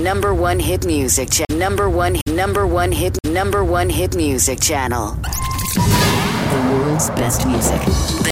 Number one hit music channel. number one number one hit number one hit music channel. The world's best music.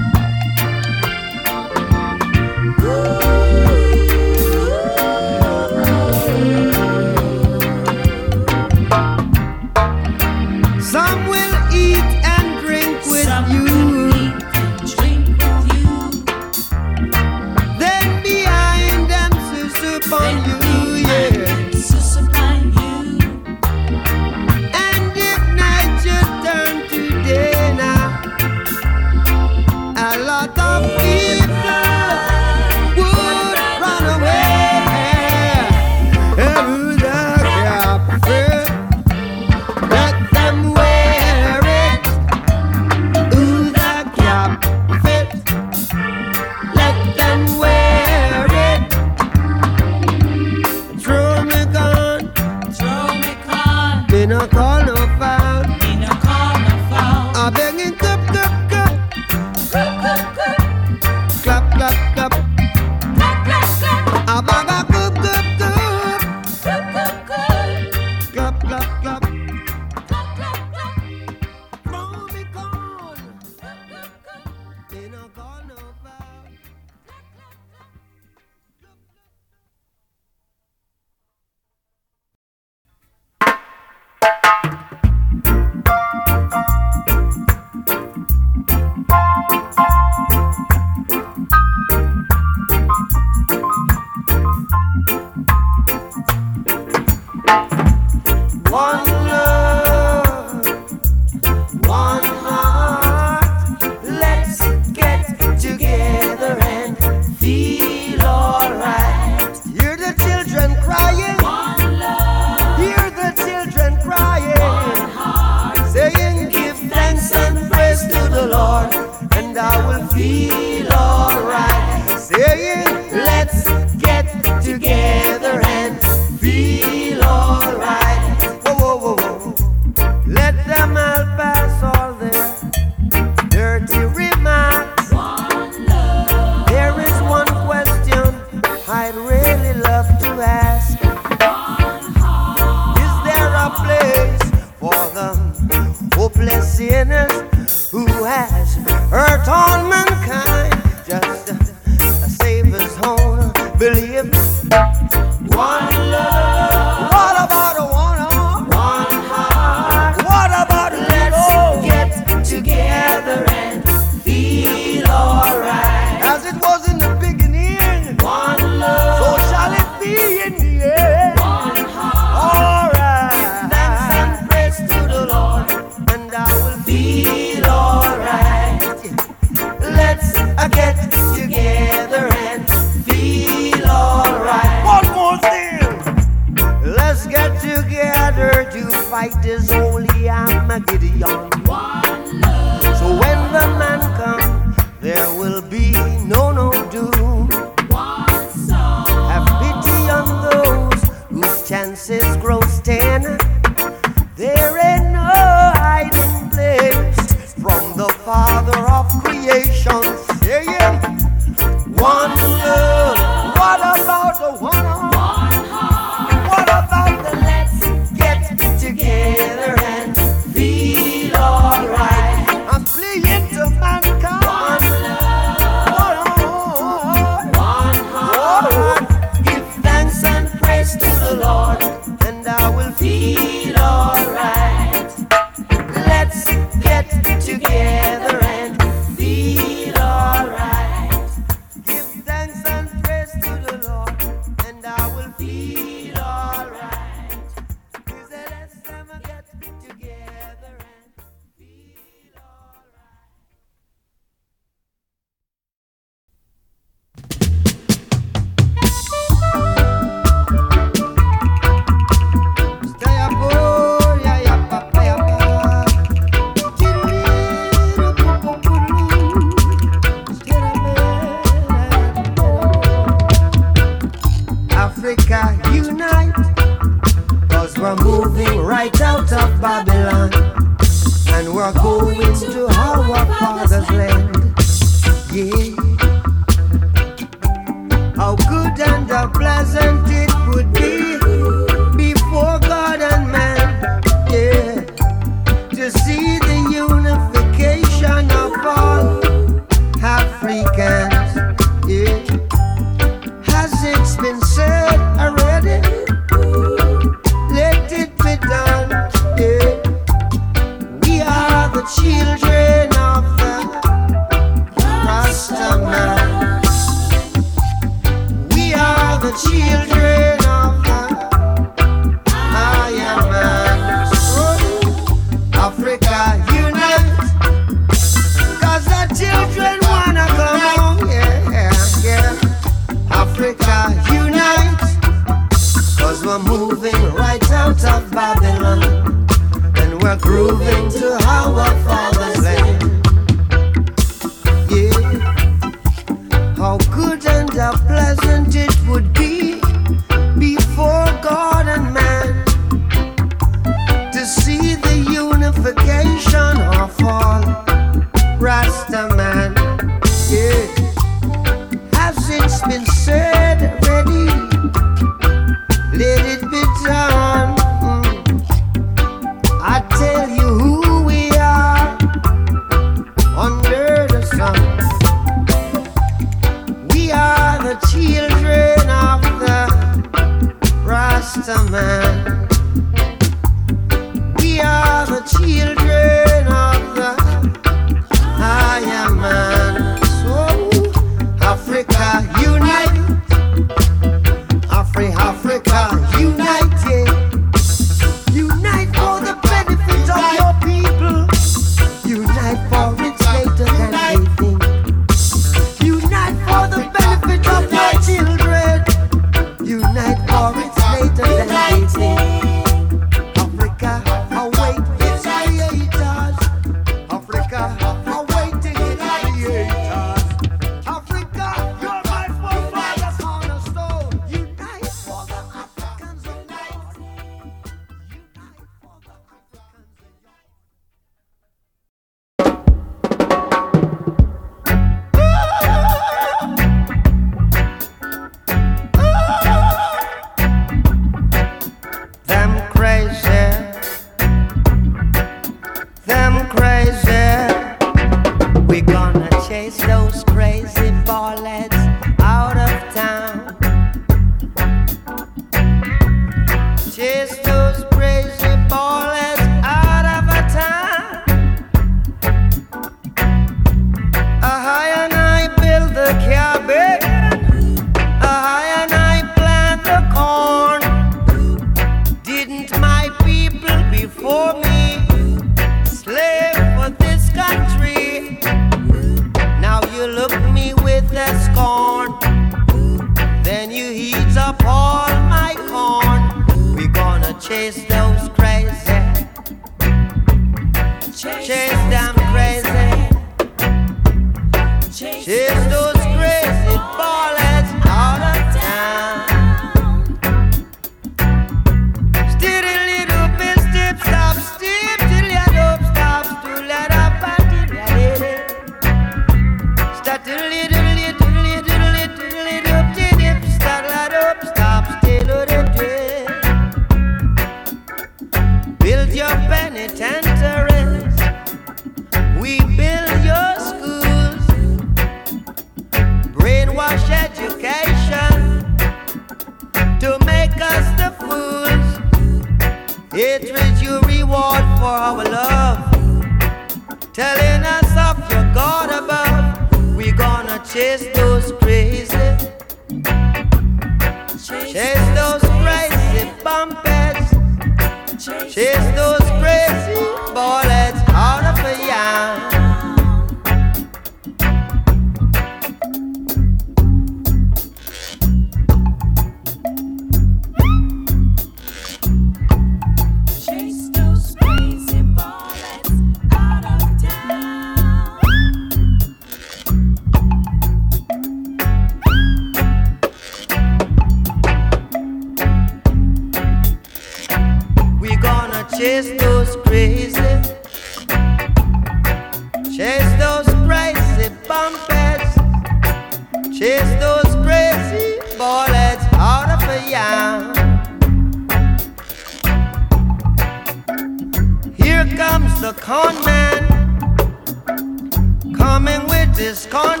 this corn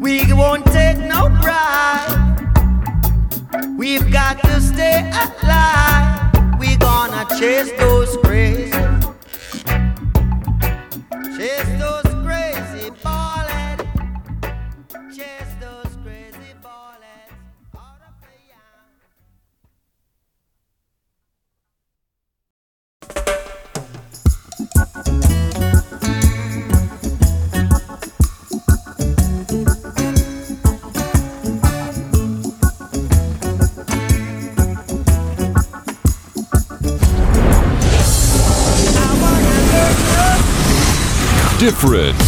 We won't take no pride. We've got to stay alive. We're gonna chase those crazy. Chase those. Madrid.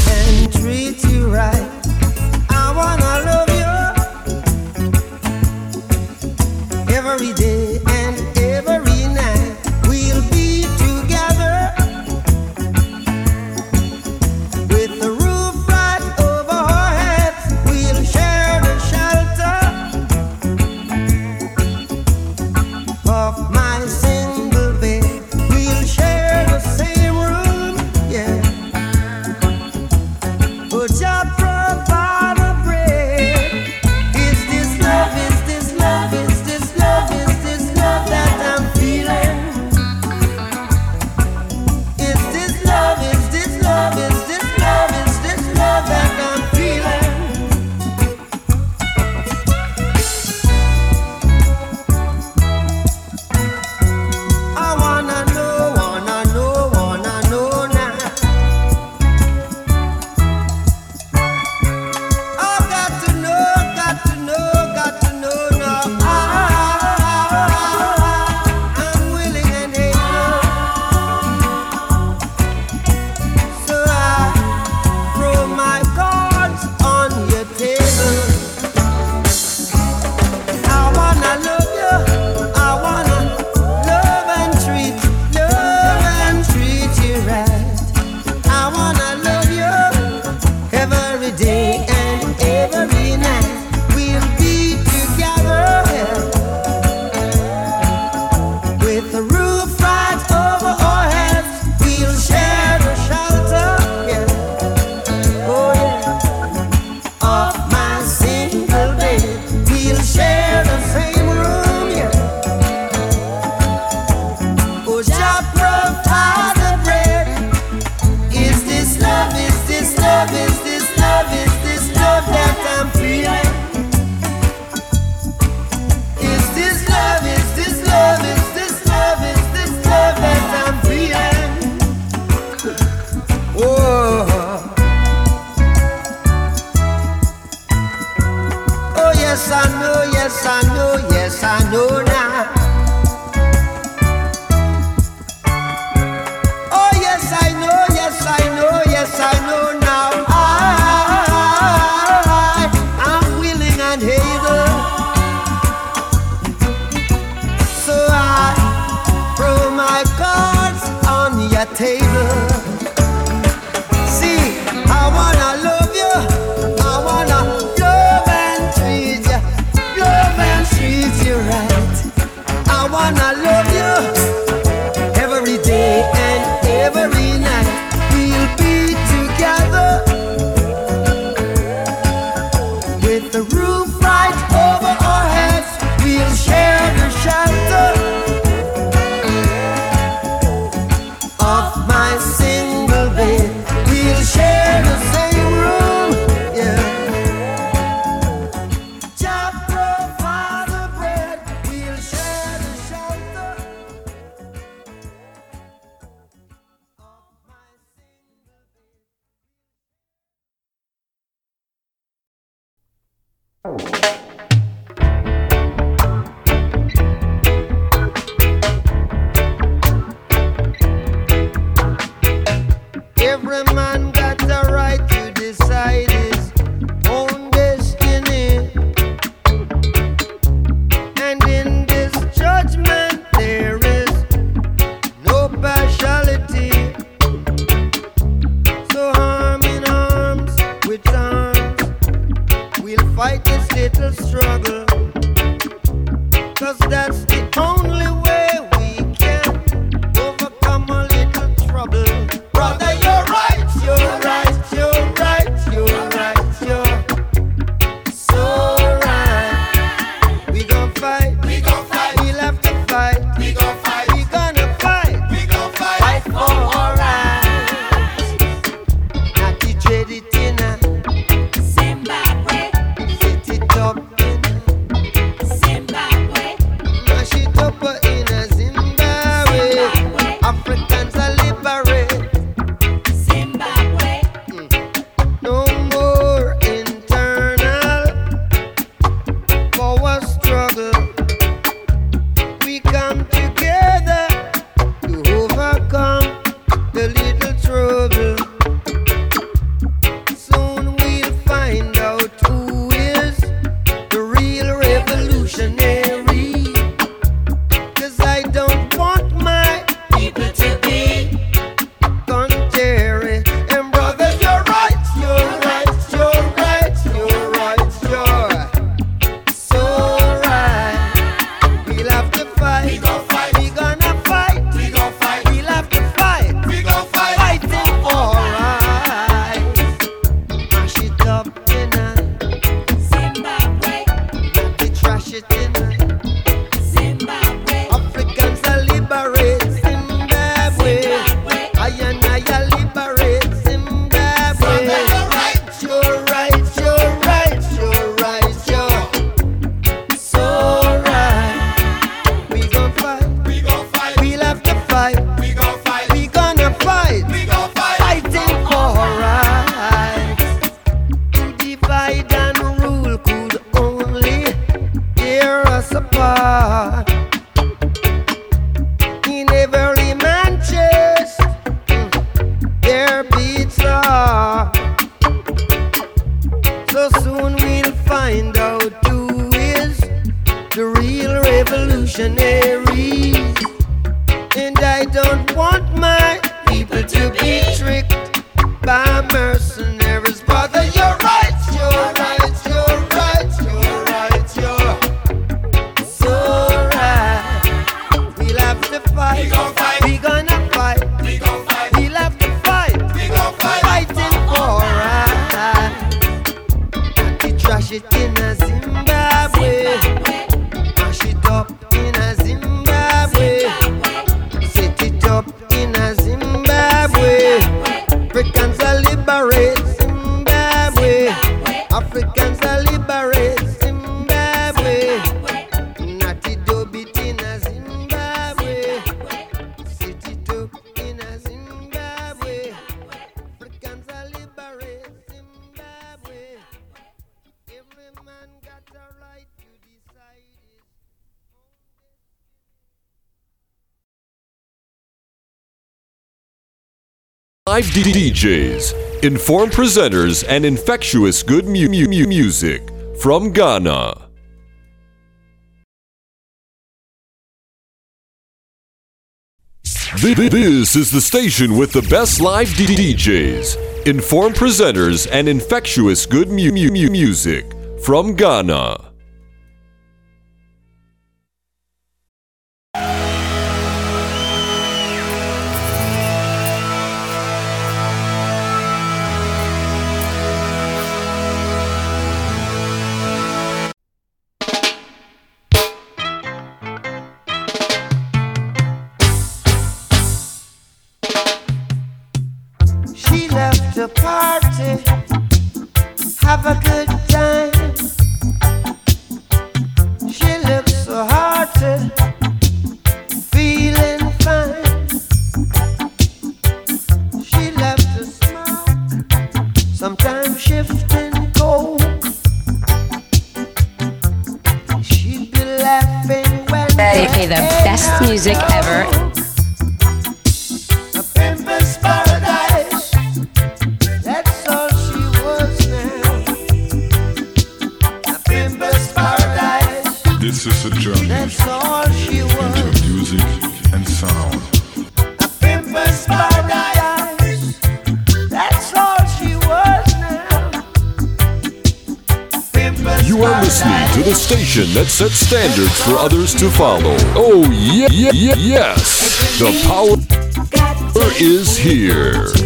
little struggle. Cause that's the only way. Live DJs, informed presenters, and infectious good mu- mu- music from Ghana. This is the station with the best live DJs, informed presenters, and infectious good mu- music from Ghana. the station that sets standards for others to follow. Oh, yeah, yeah, yes. The power is here.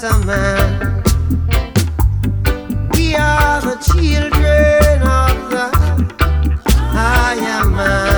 sons. We are the children of the higher man.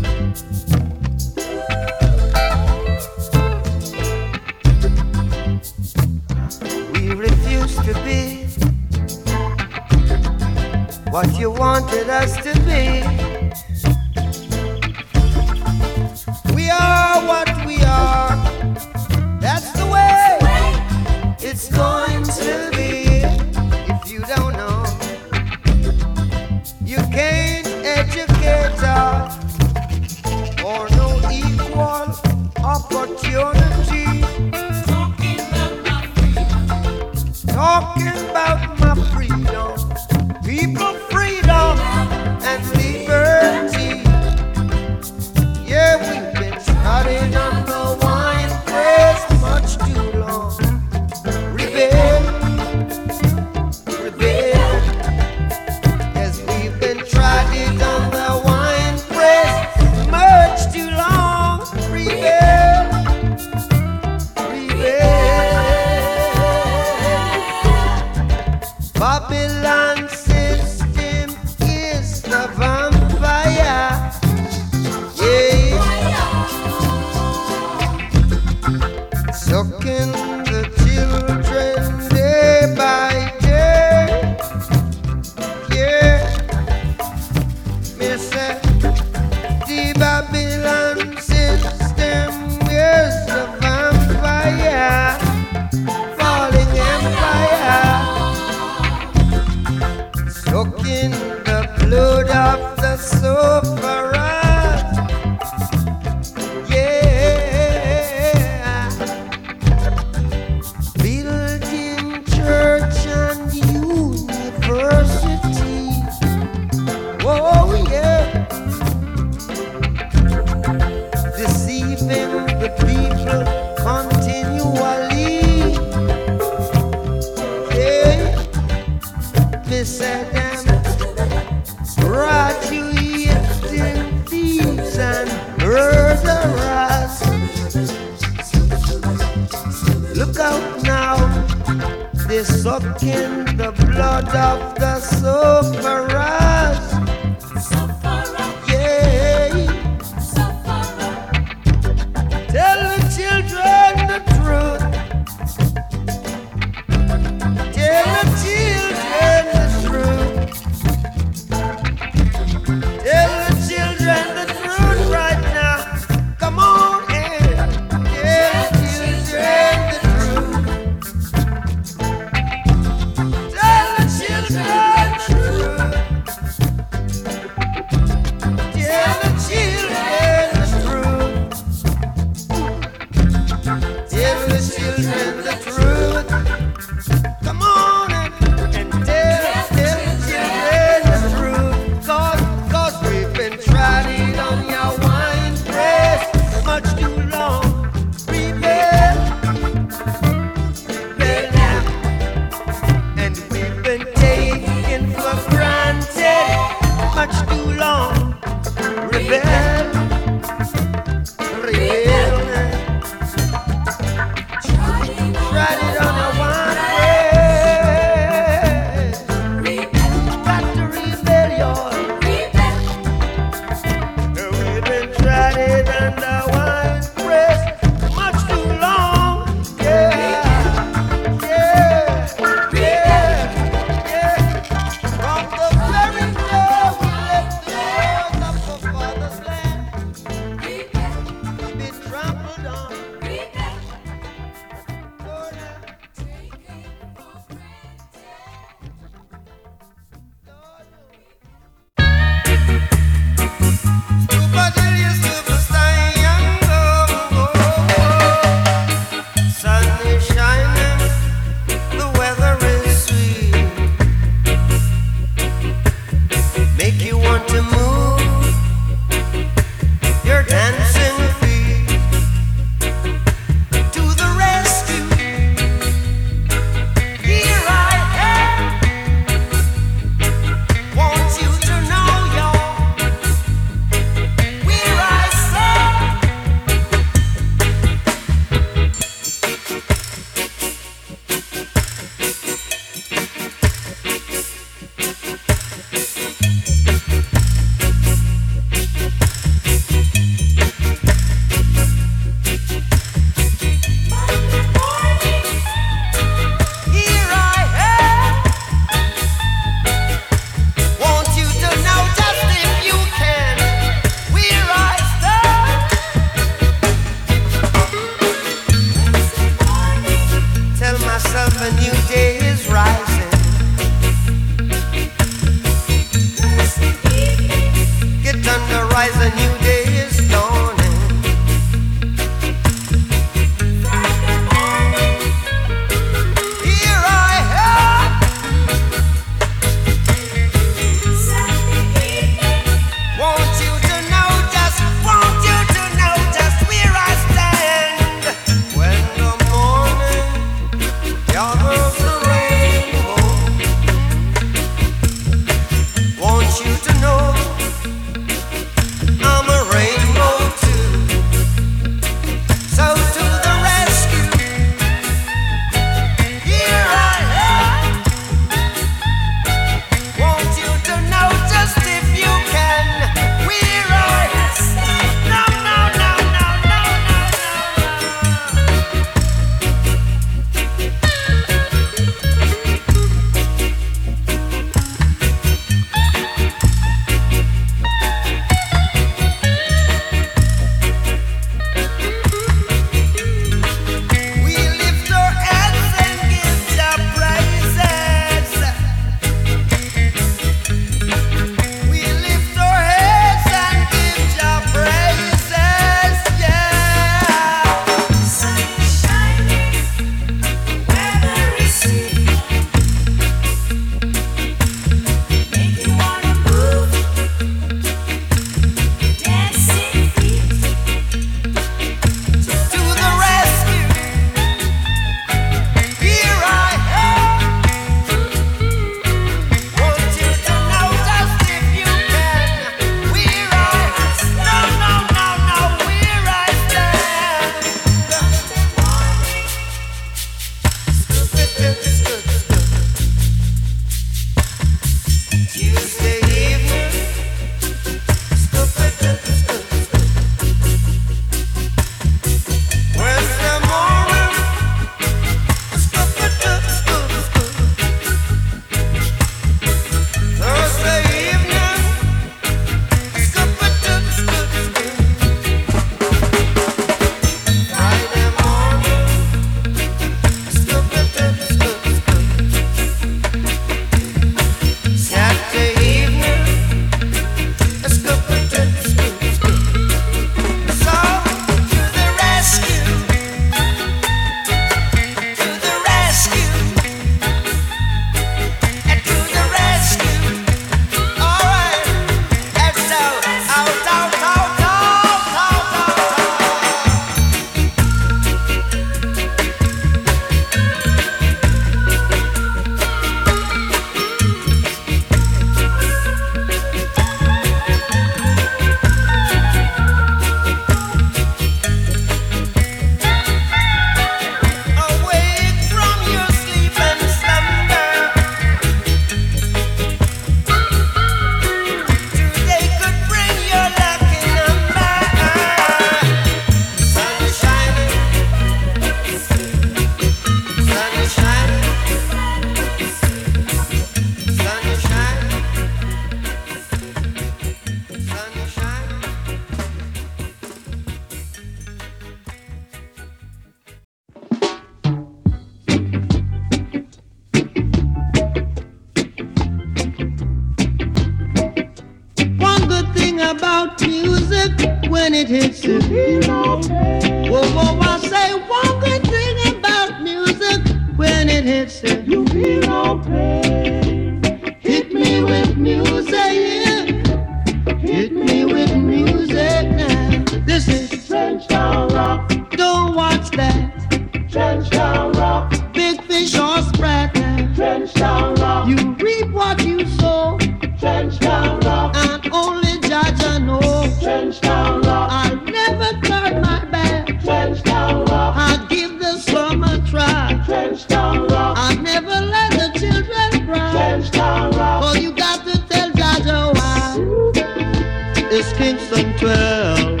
It's Kingston 12.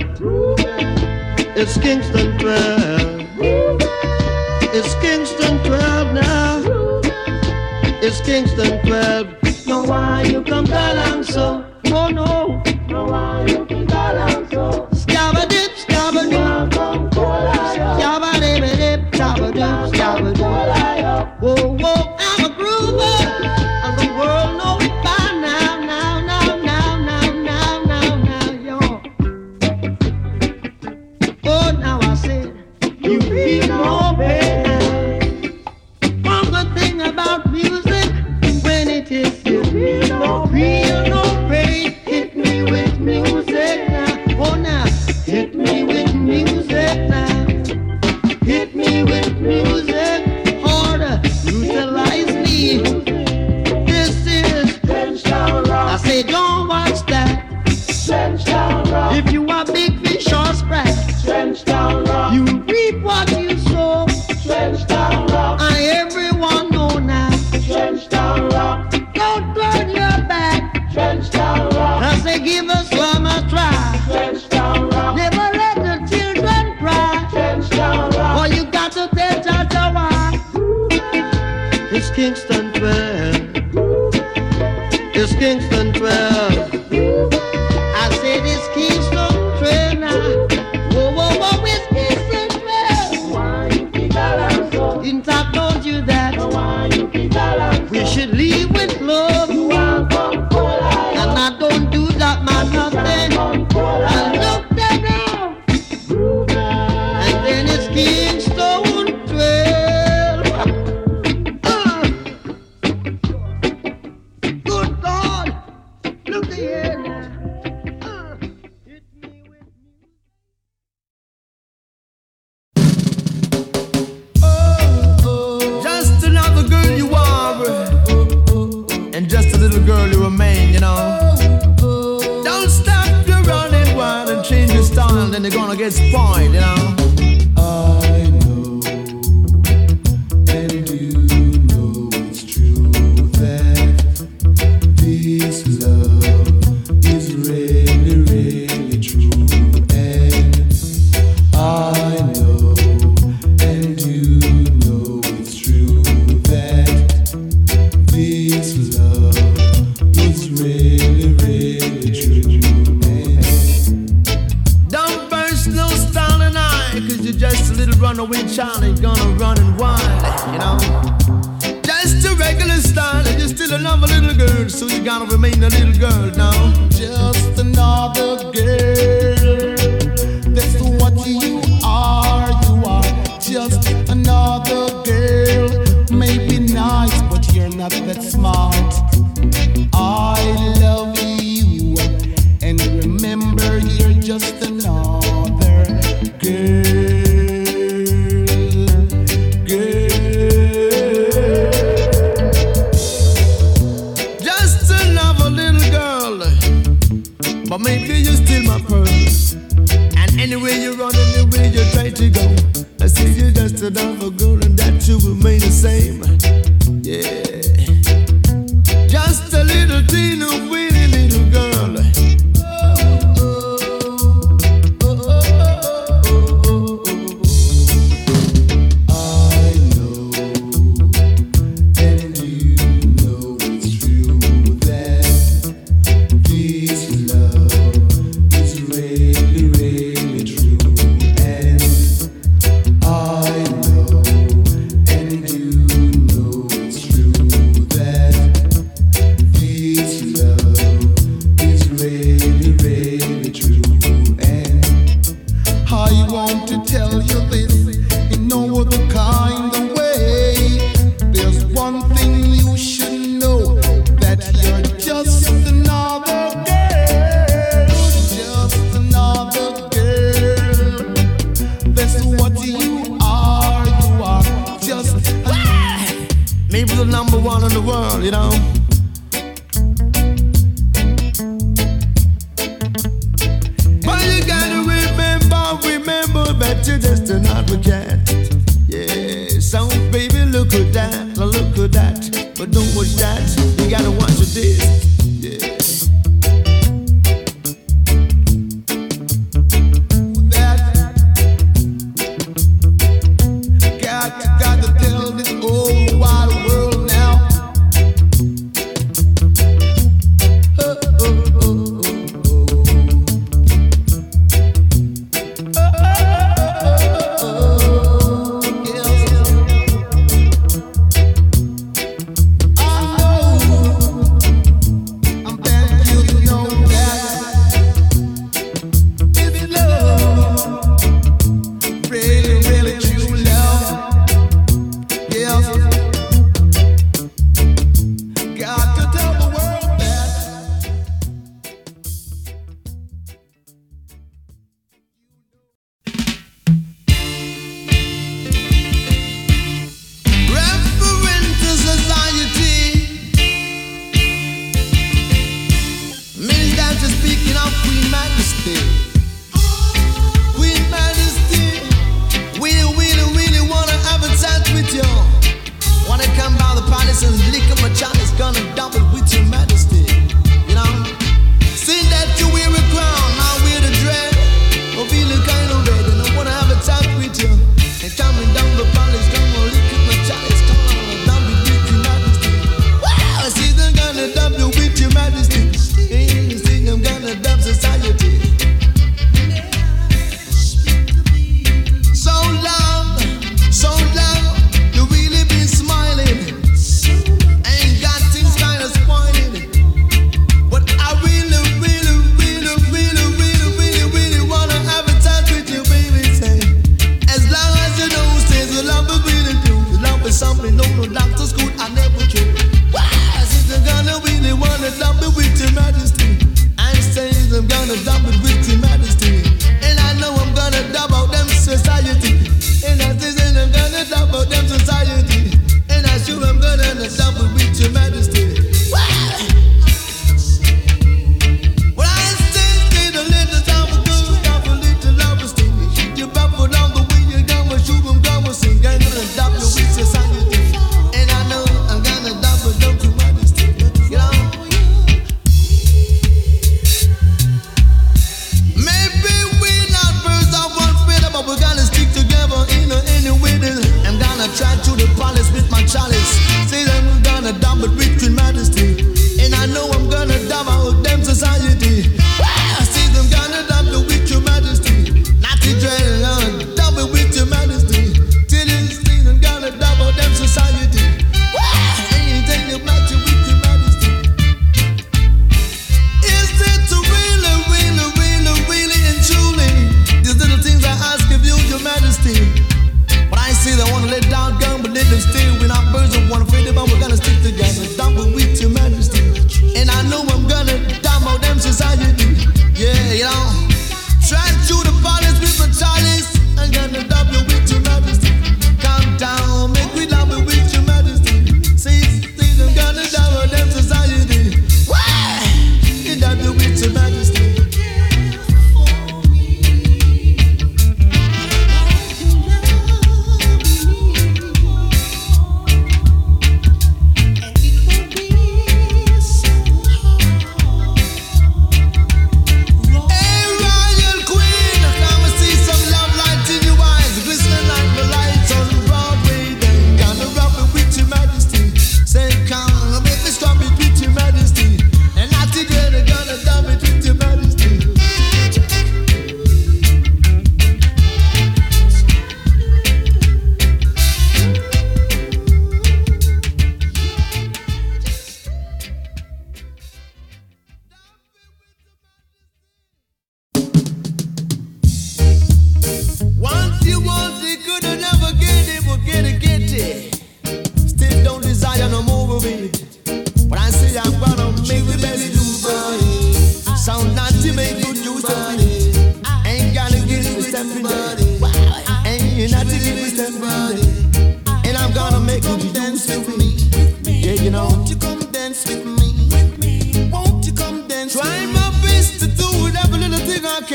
It's Kingston 12. It's Kingston 12 now. It's Kingston 12. No, why you come down so? No, no. No, why you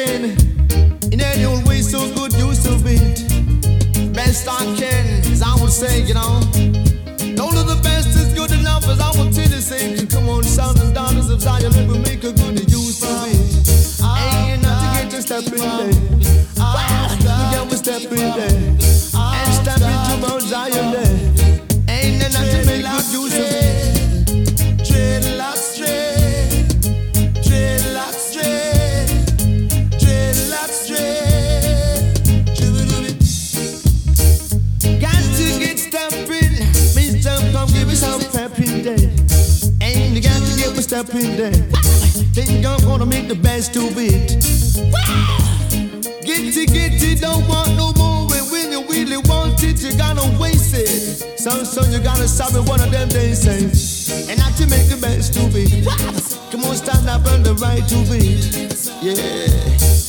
living in any old way so good used to be. Best I can, as I would say, you know. Don't know the best is good enough, as I would tell you, say. Come on, sons and daughters of Zion, let me make a good. cream. Think I'm gonna make the best of it. Gitty gitty, don't want no more. And when you really want it, you gotta waste it. Son, son, you gotta stop it one of them days. And I to make the best of it. Come on, stand up and the right to it. Yeah.